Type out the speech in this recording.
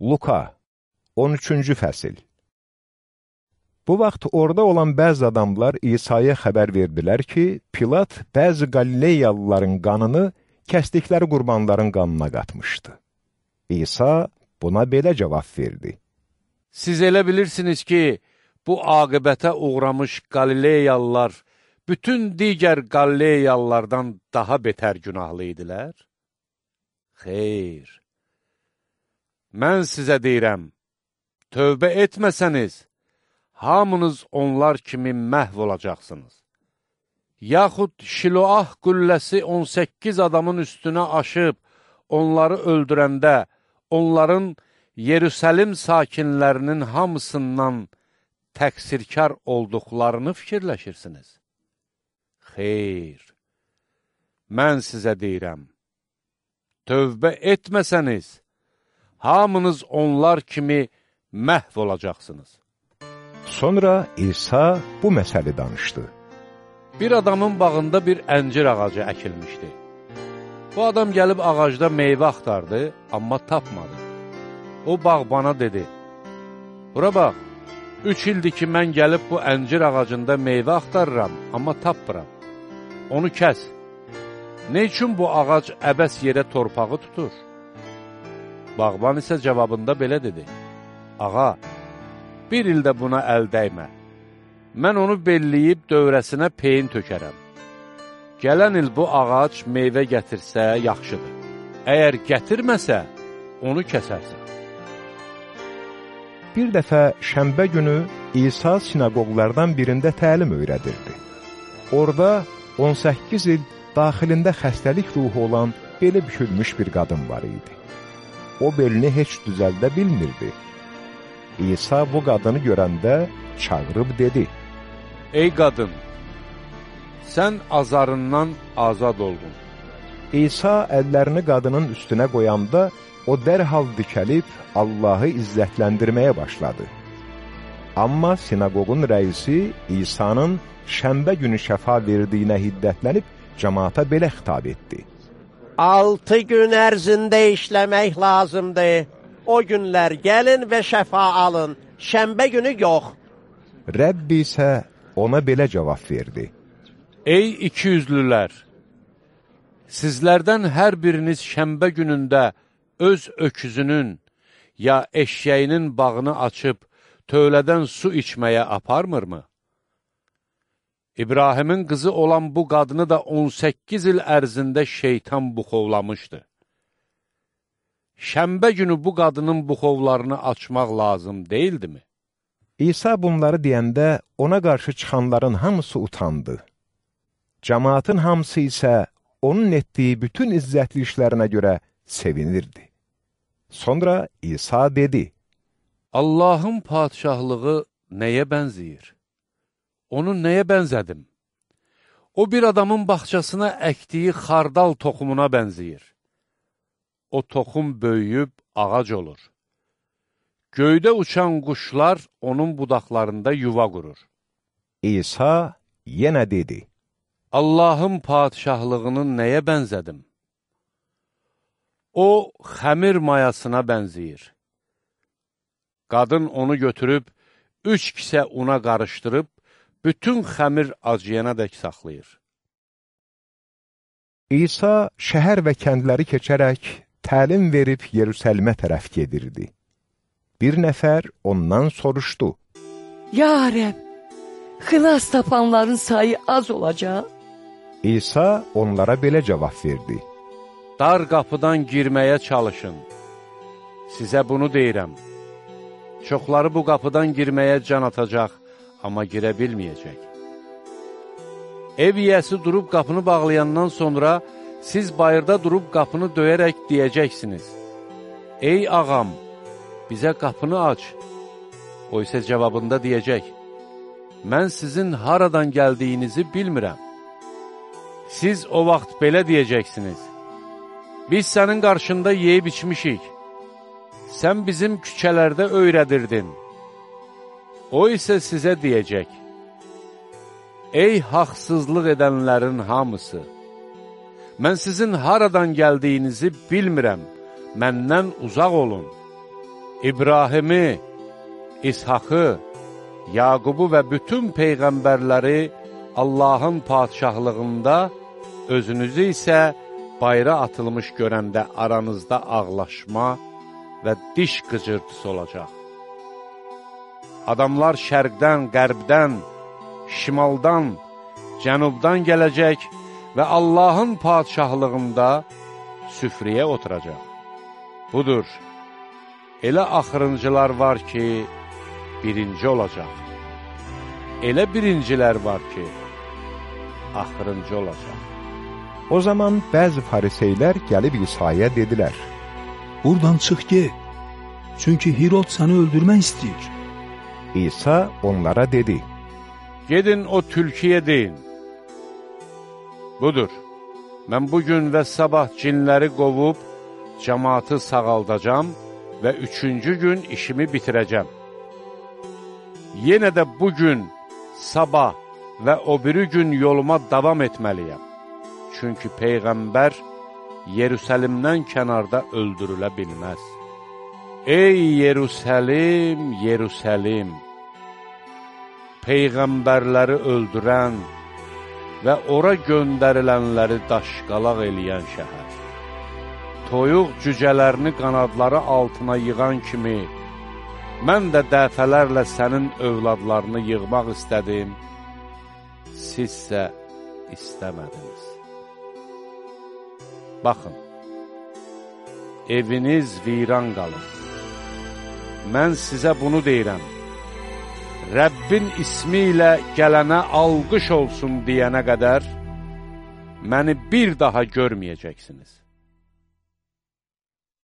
Luka 13-cü fəsil Bu vaxt orada olan bəzi adamlar İsa'ya xəbər verdilər ki, Pilat bəzi Qalileyalıların qanını kəsdikləri qurbanların qanına qatmışdı. İsa buna belə cavab verdi. Siz elə bilirsiniz ki, bu aqibətə uğramış Qalileyalılar bütün digər Qalileyalılardan daha betər günahlı idilər? Xeyr. Mən sizə deyirəm, tövbə etməsəniz, hamınız onlar kimi məhv olacaqsınız. Yaxud Şiloah qülləsi 18 adamın üstünə aşıb, onları öldürəndə, onların Yerüsəlim sakinlərinin hamısından təqsirkar olduqlarını fikirləşirsiniz. Xeyr, mən sizə deyirəm, tövbə etməsəniz, hamınız onlar kimi məhv olacaqsınız. Sonra İsa bu məsəli danışdı. Bir adamın bağında bir əncir ağacı əkilmişdi. Bu adam gəlib ağacda meyvə axtardı, amma tapmadı. O bağbana dedi, Bura bax, üç ildir ki, mən gəlib bu əncir ağacında meyvə axtarıram, amma tapmıram. Onu kəs. Nə üçün bu ağac əbəs yerə torpağı tutur? Bağban isə cavabında belə dedi, Ağa, bir ildə buna əl dəymə. Mən onu belləyib dövrəsinə peyin tökərəm. Gələn il bu ağac meyvə gətirsə yaxşıdır. Əgər gətirməsə, onu kəsərsən. Bir dəfə şəmbə günü İsa sinagoglardan birində təlim öyrədirdi. Orada 18 il daxilində xəstəlik ruhu olan belə bükülmüş bir qadın var idi. O belini heç düzəldə bilmirdi. İsa bu qadını görəndə çağırıb dedi, Ey qadın, sən azarından azad oldun. İsa əllərini qadının üstünə qoyanda, o dərhal dikəlib Allahı izzətləndirməyə başladı. Amma sinagogun rəisi İsa'nın şəmbə günü şəfa verdiyinə hiddətlənib, cəmaata belə xitab etdi. Altı gün ərzində işləmək lazımdır. O günlər gəlin və şəfa alın, şəmbə günü yox. Rəbbi isə ona belə cavab verdi. Ey ikiyüzlülər! Sizlərdən hər biriniz şəmbə günündə öz öküzünün ya eşyəyinin bağını açıb tövlədən su içməyə aparmırmı? İbrahimin qızı olan bu qadını da 18 il ərzində şeytan buxovlamışdı. Şəmbə günü bu qadının buxovlarını açmaq lazım deyildimi? İsa bunları deyəndə ona qarşı çıxanların hamısı utandı. Cəmaatın hamısı isə onun etdiyi bütün izzətli işlərinə görə sevinirdi. Sonra İsa dedi, Allahın padişahlığı nəyə bənziyir? Onu nəyə bənzədim? O bir adamın baxçasına əkdiyi xardal toxumuna bənziyir. O toxum böyüyüb ağac olur. Göydə uçan quşlar onun budaqlarında yuva qurur. İsa yenə dedi, Allahın padişahlığını nəyə bənzədim? O, xəmir mayasına bənziyir. Qadın onu götürüb, üç kisə una qarışdırıb, bütün xəmir acıyana dək saxlayır. İsa şəhər və kəndləri keçərək təlim verib Yerusəlimə tərəf gedirdi. Bir nəfər ondan soruşdu. Ya Rəb, xilas tapanların sayı az olacaq? İsa onlara belə cavab verdi. Dar qapıdan girməyə çalışın. Sizə bunu deyirəm. Çoxları bu qapıdan girməyə can atacaq, amma girə bilməyəcək. Ev yiyəsi durub qapını bağlayandan sonra siz bayırda durub qapını döyərək deyəcəksiniz. Ey ağam, bizə qapını aç. O isə cavabında deyəcək, mən sizin haradan gəldiyinizi bilmirəm. Siz o vaxt belə deyəcəksiniz, biz sənin qarşında yeyib içmişik, sən bizim küçələrdə öyrədirdin. O isə sizə deyəcək, Ey haqsızlıq edənlərin hamısı! Mən sizin haradan gəldiyinizi bilmirəm, məndən uzaq olun. İbrahimi, İshakı, Yaqubu və bütün peyğəmbərləri Allahın padişahlığında, özünüzü isə bayra atılmış görəndə aranızda ağlaşma və diş qıcırtısı olacaq. Adamlar şərqdən, qərbdən, şimaldan, cənubdan gələcək və Allahın padişahlığında süfriyə oturacaq. Budur, elə axırıncılar var ki, birinci olacaq. Elə birincilər var ki, axırıncı olacaq. O zaman bəzi fariseylər gəlib İsa'ya dedilər, Buradan çıx get. Çünki Hirod səni öldürmək istəyir. İsa onlara dedi, Gedin o tülkiyə deyin. Budur, mən bugün və sabah cinləri qovub, cəmatı sağaldacam və üçüncü gün işimi bitirəcəm. Yenə də bugün, sabah və o biri gün yoluma davam etməliyəm. Çünki Peyğəmbər Yerusəlimdən kənarda öldürülə bilməz. Ey Yerusəlim, Yerusəlim! Peyğəmbərləri öldürən və ora göndərilənləri daşqalaq eləyən şəhər. Toyuq cücələrini qanadları altına yığan kimi, mən də dəfələrlə sənin övladlarını yığmaq istədim, sizsə istəmədiniz. Baxın, eviniz viran qalır. Mən sizə bunu deyirəm. Rəbbin ismi ilə gələnə alqış olsun deyənə qədər məni bir daha görməyəcəksiniz.